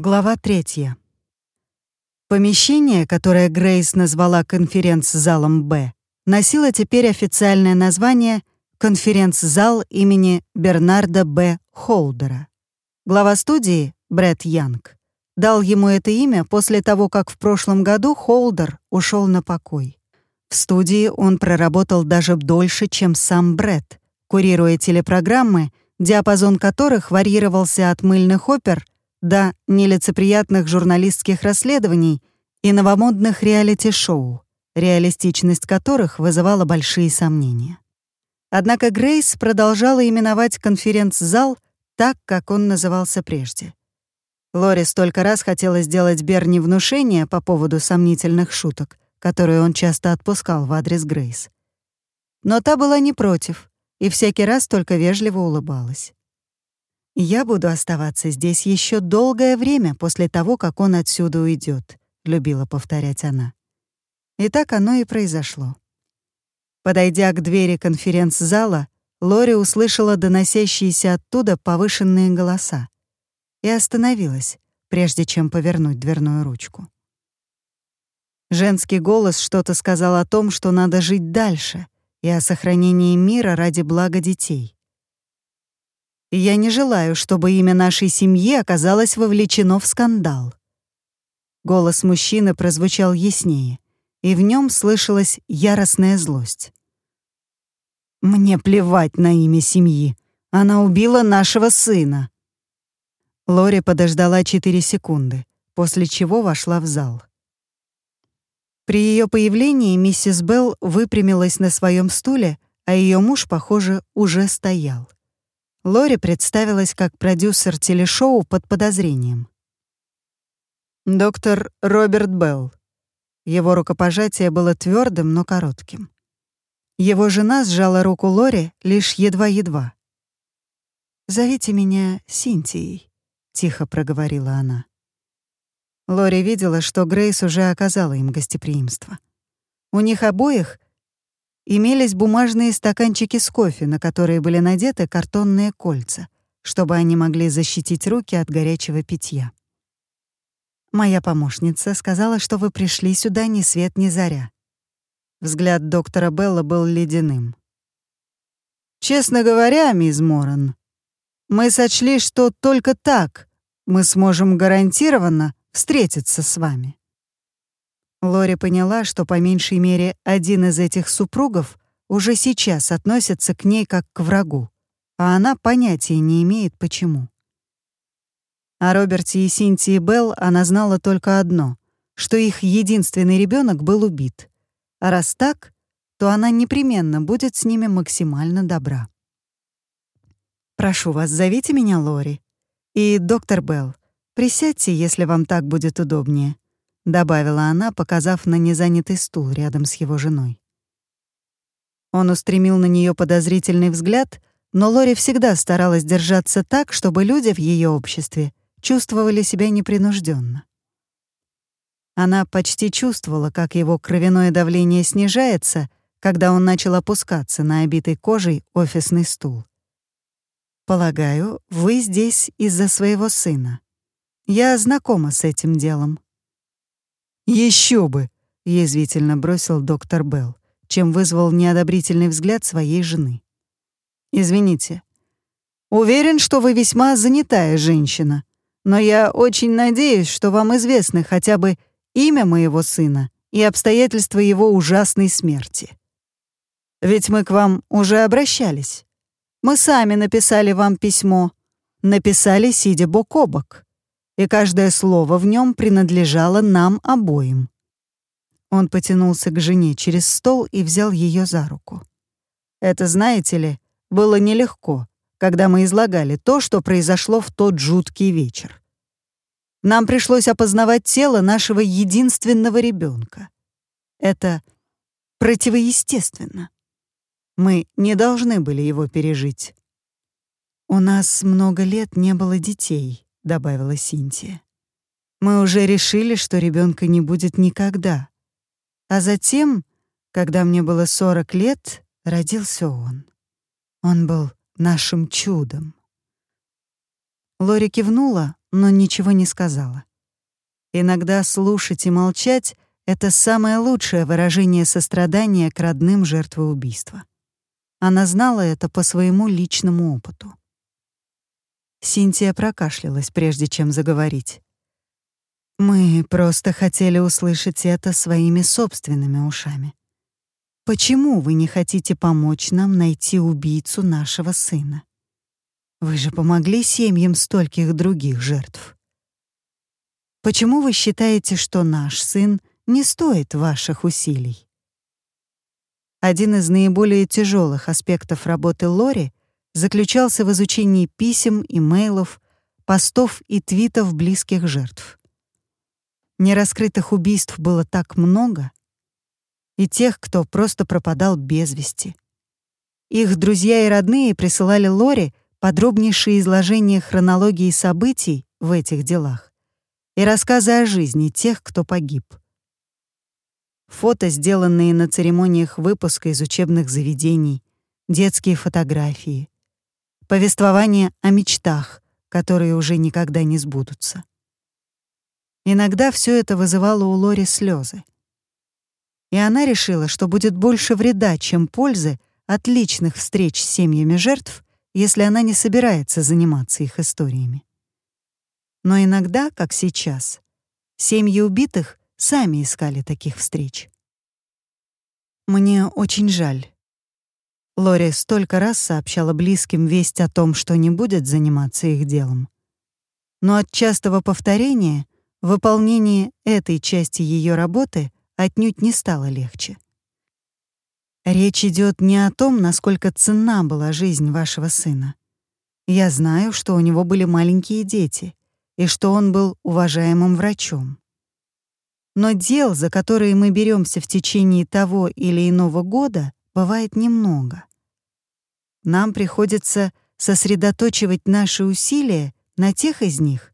Глава третья. Помещение, которое Грейс назвала конференц-залом «Б», носило теперь официальное название «Конференц-зал имени Бернарда Б. Холдера». Глава студии, Брэд Янг, дал ему это имя после того, как в прошлом году Холдер ушел на покой. В студии он проработал даже дольше, чем сам Брэд, курируя телепрограммы, диапазон которых варьировался от мыльных опер — до нелицеприятных журналистских расследований и новомодных реалити-шоу, реалистичность которых вызывала большие сомнения. Однако Грейс продолжала именовать конференц-зал так, как он назывался прежде. Лори столько раз хотела сделать Берни внушение по поводу сомнительных шуток, которые он часто отпускал в адрес Грейс. Но та была не против и всякий раз только вежливо улыбалась. «Я буду оставаться здесь еще долгое время после того, как он отсюда уйдет», — любила повторять она. И так оно и произошло. Подойдя к двери конференц-зала, Лори услышала доносящиеся оттуда повышенные голоса и остановилась, прежде чем повернуть дверную ручку. Женский голос что-то сказал о том, что надо жить дальше и о сохранении мира ради блага детей я не желаю, чтобы имя нашей семьи оказалось вовлечено в скандал». Голос мужчины прозвучал яснее, и в нем слышалась яростная злость. «Мне плевать на имя семьи. Она убила нашего сына». Лори подождала четыре секунды, после чего вошла в зал. При ее появлении миссис Белл выпрямилась на своем стуле, а ее муж, похоже, уже стоял. Лори представилась как продюсер телешоу под подозрением. Доктор Роберт Белл. Его рукопожатие было твердым, но коротким. Его жена сжала руку Лори лишь едва-едва. «Зовите меня Синтией», — тихо проговорила она. Лори видела, что Грейс уже оказала им гостеприимство. У них обоих имелись бумажные стаканчики с кофе, на которые были надеты картонные кольца, чтобы они могли защитить руки от горячего питья. «Моя помощница сказала, что вы пришли сюда ни свет ни заря». Взгляд доктора Белла был ледяным. «Честно говоря, мисс Моран, мы сочли, что только так мы сможем гарантированно встретиться с вами. Лори поняла, что по меньшей мере один из этих супругов уже сейчас относится к ней как к врагу, а она понятия не имеет, почему. О Роберте и Синтии Белл она знала только одно, что их единственный ребенок был убит. А раз так, то она непременно будет с ними максимально добра. «Прошу вас, зовите меня Лори. И, доктор Белл, присядьте, если вам так будет удобнее», добавила она, показав на незанятый стул рядом с его женой. Он устремил на нее подозрительный взгляд, но Лори всегда старалась держаться так, чтобы люди в ее обществе чувствовали себя непринужденно. Она почти чувствовала, как его кровяное давление снижается, когда он начал опускаться на обитой кожей офисный стул. «Полагаю, вы здесь из-за своего сына. Я знакома с этим делом», еще бы!» — язвительно бросил доктор Белл, чем вызвал неодобрительный взгляд своей жены. «Извините. Уверен, что вы весьма занятая женщина, но я очень надеюсь, что вам известны хотя бы имя моего сына и обстоятельства его ужасной смерти. Ведь мы к вам уже обращались. Мы сами написали вам письмо, написали, сидя бок о бок и каждое слово в нем принадлежало нам обоим. Он потянулся к жене через стол и взял ее за руку. Это, знаете ли, было нелегко, когда мы излагали то, что произошло в тот жуткий вечер. Нам пришлось опознавать тело нашего единственного ребенка. Это противоестественно. Мы не должны были его пережить. У нас много лет не было детей, добавила Синтия. Мы уже решили, что ребенка не будет никогда. А затем, когда мне было 40 лет, родился он. Он был нашим чудом. Лори кивнула, но ничего не сказала. Иногда слушать и молчать — это самое лучшее выражение сострадания к родным жертвы убийства. Она знала это по своему личному опыту. Синтия прокашлялась, прежде чем заговорить. «Мы просто хотели услышать это своими собственными ушами. Почему вы не хотите помочь нам найти убийцу нашего сына? Вы же помогли семьям стольких других жертв. Почему вы считаете, что наш сын не стоит ваших усилий? Один из наиболее тяжелых аспектов работы Лори заключался в изучении писем, имейлов, постов и твитов близких жертв. Нераскрытых убийств было так много, и тех, кто просто пропадал без вести. Их друзья и родные присылали Лори подробнейшие изложения хронологии событий в этих делах и рассказы о жизни тех, кто погиб. Фото, сделанные на церемониях выпуска из учебных заведений, детские фотографии, повествование о мечтах, которые уже никогда не сбудутся. Иногда все это вызывало у Лори слезы. И она решила, что будет больше вреда, чем пользы от личных встреч с семьями жертв, если она не собирается заниматься их историями. Но иногда, как сейчас, семьи убитых сами искали таких встреч. Мне очень жаль. Лори столько раз сообщала близким весть о том, что не будет заниматься их делом. Но от частого повторения выполнение этой части ее работы отнюдь не стало легче. Речь идет не о том, насколько ценна была жизнь вашего сына. Я знаю, что у него были маленькие дети и что он был уважаемым врачом. Но дел, за которые мы беремся в течение того или иного года, бывает немного. Нам приходится сосредоточивать наши усилия на тех из них,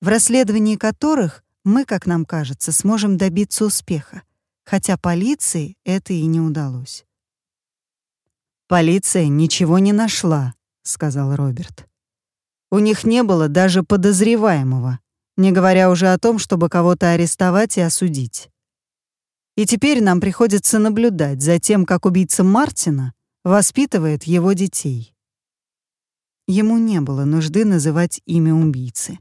в расследовании которых мы, как нам кажется, сможем добиться успеха, хотя полиции это и не удалось. «Полиция ничего не нашла», — сказал Роберт. «У них не было даже подозреваемого, не говоря уже о том, чтобы кого-то арестовать и осудить. И теперь нам приходится наблюдать за тем, как убийца Мартина воспитывает его детей». Ему не было нужды называть имя убийцы.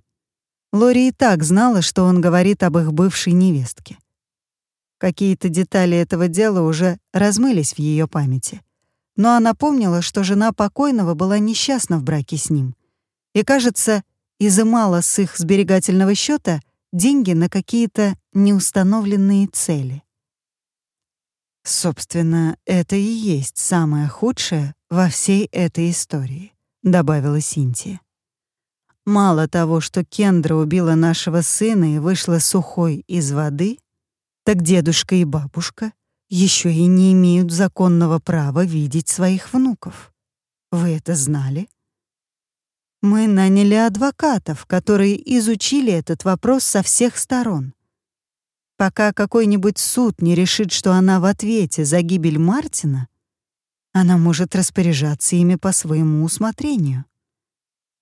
Лори и так знала, что он говорит об их бывшей невестке. Какие-то детали этого дела уже размылись в ее памяти — но она помнила, что жена покойного была несчастна в браке с ним и, кажется, изымала с их сберегательного счета деньги на какие-то неустановленные цели. «Собственно, это и есть самое худшее во всей этой истории», — добавила Синтия. «Мало того, что Кендра убила нашего сына и вышла сухой из воды, так дедушка и бабушка еще и не имеют законного права видеть своих внуков. Вы это знали? Мы наняли адвокатов, которые изучили этот вопрос со всех сторон. Пока какой-нибудь суд не решит, что она в ответе за гибель Мартина, она может распоряжаться ими по своему усмотрению.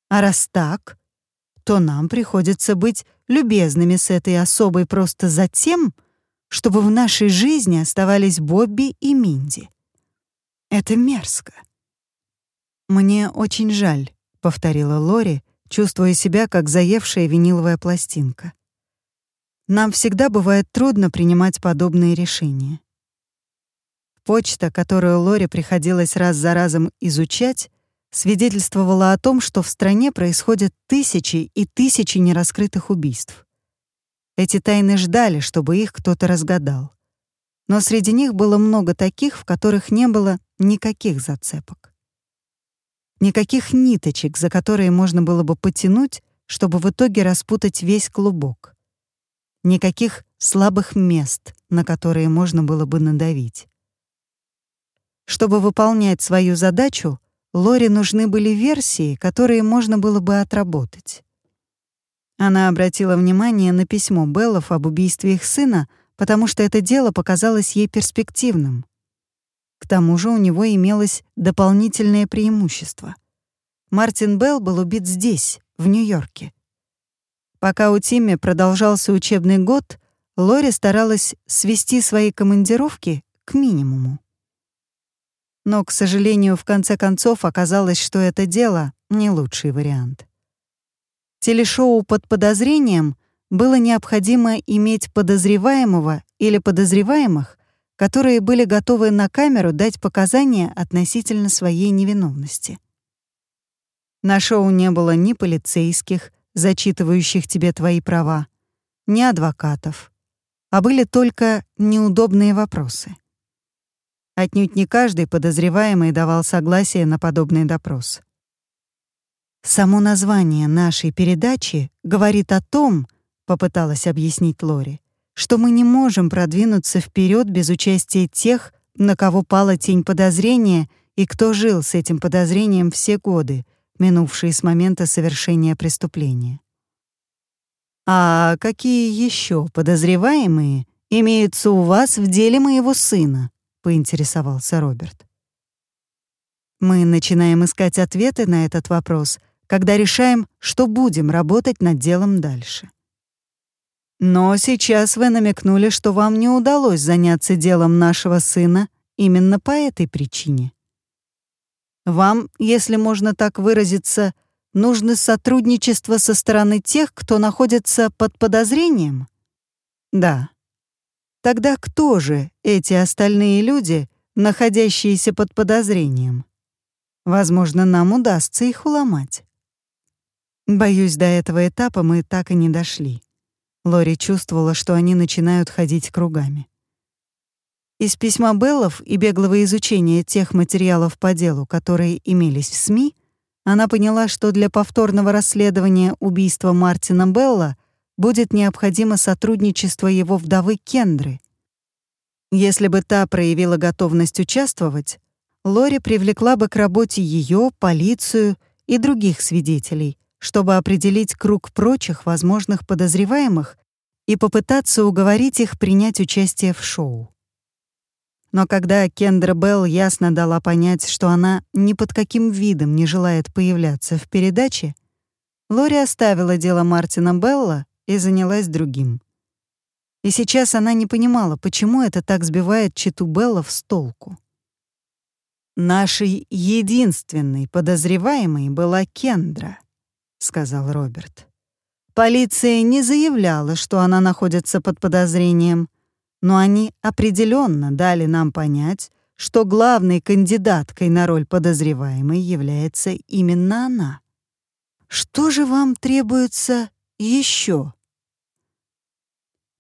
А раз так, то нам приходится быть любезными с этой особой просто за тем, чтобы в нашей жизни оставались Бобби и Минди. Это мерзко. «Мне очень жаль», — повторила Лори, чувствуя себя как заевшая виниловая пластинка. «Нам всегда бывает трудно принимать подобные решения». Почта, которую Лори приходилось раз за разом изучать, свидетельствовала о том, что в стране происходят тысячи и тысячи нераскрытых убийств. Эти тайны ждали, чтобы их кто-то разгадал. Но среди них было много таких, в которых не было никаких зацепок. Никаких ниточек, за которые можно было бы потянуть, чтобы в итоге распутать весь клубок. Никаких слабых мест, на которые можно было бы надавить. Чтобы выполнять свою задачу, Лори нужны были версии, которые можно было бы отработать. Она обратила внимание на письмо Беллов об убийстве их сына, потому что это дело показалось ей перспективным. К тому же у него имелось дополнительное преимущество. Мартин Белл был убит здесь, в Нью-Йорке. Пока у Тимми продолжался учебный год, Лори старалась свести свои командировки к минимуму. Но, к сожалению, в конце концов оказалось, что это дело — не лучший вариант. Телешоу под подозрением было необходимо иметь подозреваемого или подозреваемых, которые были готовы на камеру дать показания относительно своей невиновности. На шоу не было ни полицейских, зачитывающих тебе твои права, ни адвокатов, а были только неудобные вопросы. Отнюдь не каждый подозреваемый давал согласие на подобный допрос. «Само название нашей передачи говорит о том, — попыталась объяснить Лори, — что мы не можем продвинуться вперед без участия тех, на кого пала тень подозрения и кто жил с этим подозрением все годы, минувшие с момента совершения преступления. «А какие еще подозреваемые имеются у вас в деле моего сына?» — поинтересовался Роберт. «Мы начинаем искать ответы на этот вопрос, когда решаем, что будем работать над делом дальше. Но сейчас вы намекнули, что вам не удалось заняться делом нашего сына именно по этой причине. Вам, если можно так выразиться, нужно сотрудничество со стороны тех, кто находится под подозрением? Да. Тогда кто же эти остальные люди, находящиеся под подозрением? Возможно, нам удастся их уломать. Боюсь, до этого этапа мы так и не дошли. Лори чувствовала, что они начинают ходить кругами. Из письма Беллов и беглого изучения тех материалов по делу, которые имелись в СМИ, она поняла, что для повторного расследования убийства Мартина Белла будет необходимо сотрудничество его вдовы Кендры. Если бы та проявила готовность участвовать, Лори привлекла бы к работе ее, полицию и других свидетелей, чтобы определить круг прочих возможных подозреваемых и попытаться уговорить их принять участие в шоу. Но когда Кендра Белл ясно дала понять, что она ни под каким видом не желает появляться в передаче, Лори оставила дело Мартина Белла и занялась другим. И сейчас она не понимала, почему это так сбивает Читу Беллов с толку. «Нашей единственной подозреваемой была Кендра», — сказал Роберт. «Полиция не заявляла, что она находится под подозрением, но они определенно дали нам понять, что главной кандидаткой на роль подозреваемой является именно она. Что же вам требуется еще?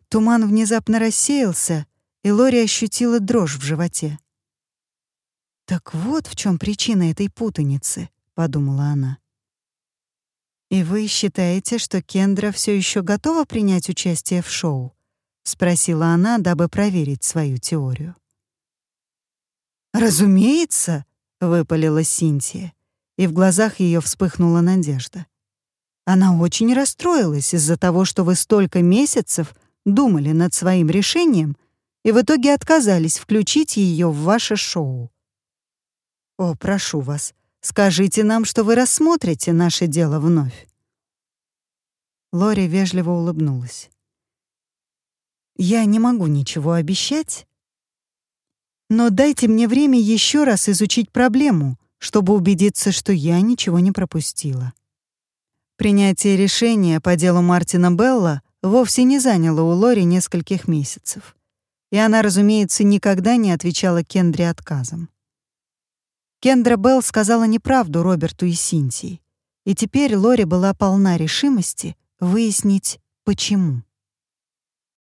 Туман внезапно рассеялся, и Лори ощутила дрожь в животе. «Так вот в чем причина этой путаницы», — подумала она. «И вы считаете, что Кендра все еще готова принять участие в шоу?» — спросила она, дабы проверить свою теорию. «Разумеется», — выпалила Синтия, и в глазах ее вспыхнула надежда. Она очень расстроилась из-за того, что вы столько месяцев думали над своим решением и в итоге отказались включить ее в ваше шоу. О, прошу вас, скажите нам, что вы рассмотрите наше дело вновь. Лори вежливо улыбнулась. Я не могу ничего обещать, но дайте мне время еще раз изучить проблему, чтобы убедиться, что я ничего не пропустила. Принятие решения по делу Мартина Белла вовсе не заняло у Лори нескольких месяцев. И она, разумеется, никогда не отвечала Кендре отказом. Кендра Белл сказала неправду Роберту и Синтии, и теперь Лори была полна решимости выяснить, почему.